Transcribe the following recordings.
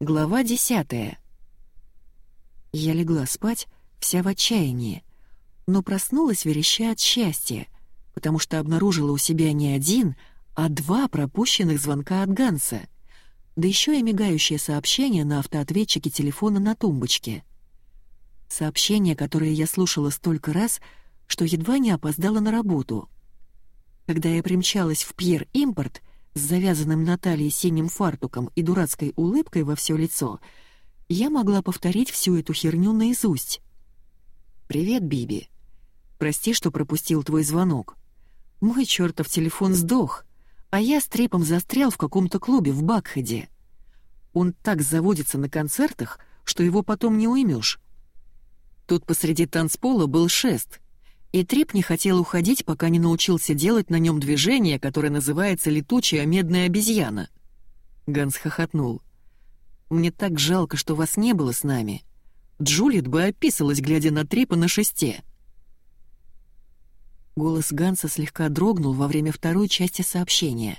Глава десятая. Я легла спать, вся в отчаянии, но проснулась вереща от счастья, потому что обнаружила у себя не один, а два пропущенных звонка от Ганса, да еще и мигающее сообщение на автоответчике телефона на тумбочке. Сообщение, которое я слушала столько раз, что едва не опоздала на работу. Когда я примчалась в Пьер Импорт — с завязанным на талии синим фартуком и дурацкой улыбкой во все лицо, я могла повторить всю эту херню наизусть. «Привет, Биби. Прости, что пропустил твой звонок. Мой чертов телефон сдох, а я с трепом застрял в каком-то клубе в Бакхеде. Он так заводится на концертах, что его потом не уймешь. Тут посреди танцпола был шест — и Трип не хотел уходить, пока не научился делать на нем движение, которое называется «летучая медная обезьяна». Ганс хохотнул. «Мне так жалко, что вас не было с нами. Джулит бы описалась, глядя на Трипа на шесте». Голос Ганса слегка дрогнул во время второй части сообщения.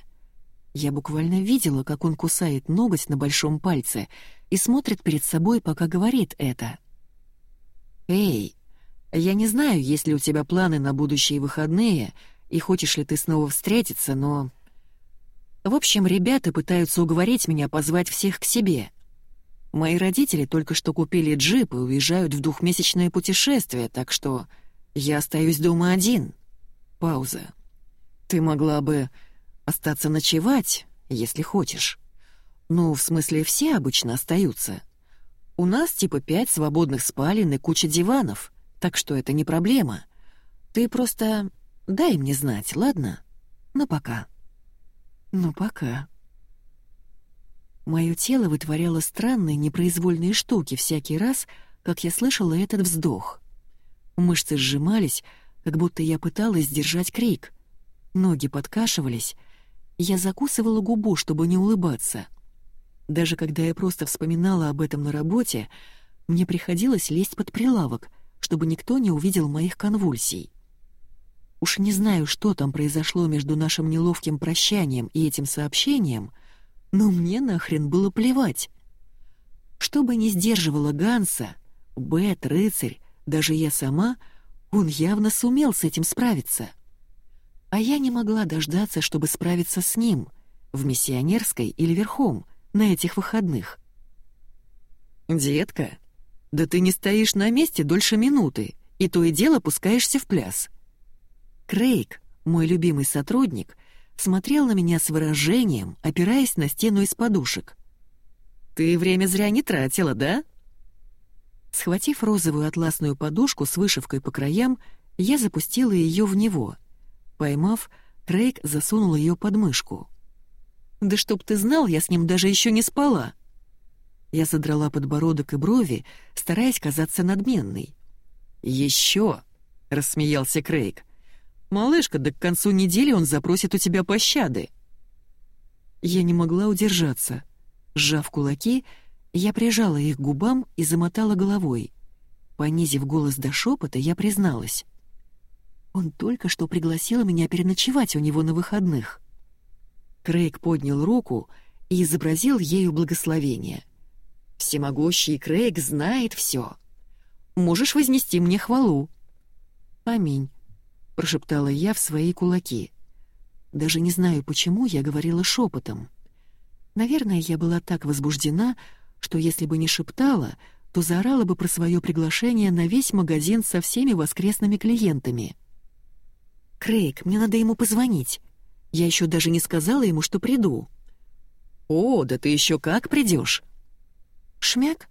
Я буквально видела, как он кусает ноготь на большом пальце и смотрит перед собой, пока говорит это. «Эй, я не знаю, есть ли у тебя планы на будущие выходные и хочешь ли ты снова встретиться, но... В общем, ребята пытаются уговорить меня позвать всех к себе. Мои родители только что купили джип и уезжают в двухмесячное путешествие, так что я остаюсь дома один. Пауза. Ты могла бы остаться ночевать, если хочешь. Ну, в смысле, все обычно остаются. У нас типа пять свободных спален и куча диванов — так что это не проблема. Ты просто дай мне знать, ладно? Ну пока. Ну пока. Моё тело вытворяло странные непроизвольные штуки всякий раз, как я слышала этот вздох. Мышцы сжимались, как будто я пыталась сдержать крик. Ноги подкашивались. Я закусывала губу, чтобы не улыбаться. Даже когда я просто вспоминала об этом на работе, мне приходилось лезть под прилавок — чтобы никто не увидел моих конвульсий. Уж не знаю, что там произошло между нашим неловким прощанием и этим сообщением, но мне нахрен было плевать. Что бы ни сдерживало Ганса, Бет, рыцарь, даже я сама, он явно сумел с этим справиться. А я не могла дождаться, чтобы справиться с ним, в миссионерской или верхом, на этих выходных. «Детка», да ты не стоишь на месте дольше минуты, и то и дело пускаешься в пляс. Крейг, мой любимый сотрудник, смотрел на меня с выражением, опираясь на стену из подушек. «Ты время зря не тратила, да?» Схватив розовую атласную подушку с вышивкой по краям, я запустила ее в него. Поймав, Крейг засунул ее под мышку. «Да чтоб ты знал, я с ним даже еще не спала!» Я задрала подбородок и брови, стараясь казаться надменной. «Еще!» — рассмеялся Крейг. «Малышка, да к концу недели он запросит у тебя пощады». Я не могла удержаться. Сжав кулаки, я прижала их к губам и замотала головой. Понизив голос до шепота, я призналась. Он только что пригласил меня переночевать у него на выходных. Крейг поднял руку и изобразил ею благословение. Всемогущий Крейг знает все. Можешь вознести мне хвалу». «Аминь», — прошептала я в свои кулаки. Даже не знаю, почему я говорила шепотом. Наверное, я была так возбуждена, что если бы не шептала, то заорала бы про свое приглашение на весь магазин со всеми воскресными клиентами. «Крейг, мне надо ему позвонить. Я еще даже не сказала ему, что приду». «О, да ты еще как придешь!» Шмяк.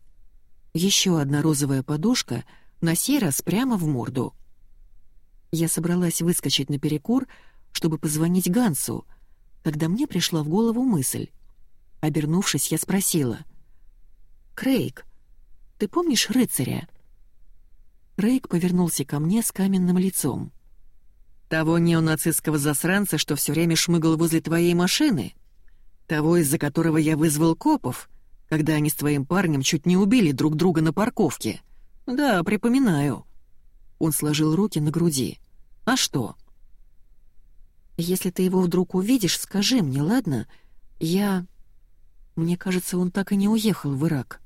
Еще одна розовая подушка, на сей раз прямо в морду. Я собралась выскочить на перекур, чтобы позвонить Гансу, когда мне пришла в голову мысль. Обернувшись, я спросила. «Крейг, ты помнишь рыцаря?» Крейг повернулся ко мне с каменным лицом. «Того неонацистского засранца, что все время шмыгал возле твоей машины? Того, из-за которого я вызвал копов?» Когда они с твоим парнем чуть не убили друг друга на парковке. Да, припоминаю». Он сложил руки на груди. «А что?» «Если ты его вдруг увидишь, скажи мне, ладно? Я...» Мне кажется, он так и не уехал в Ирак.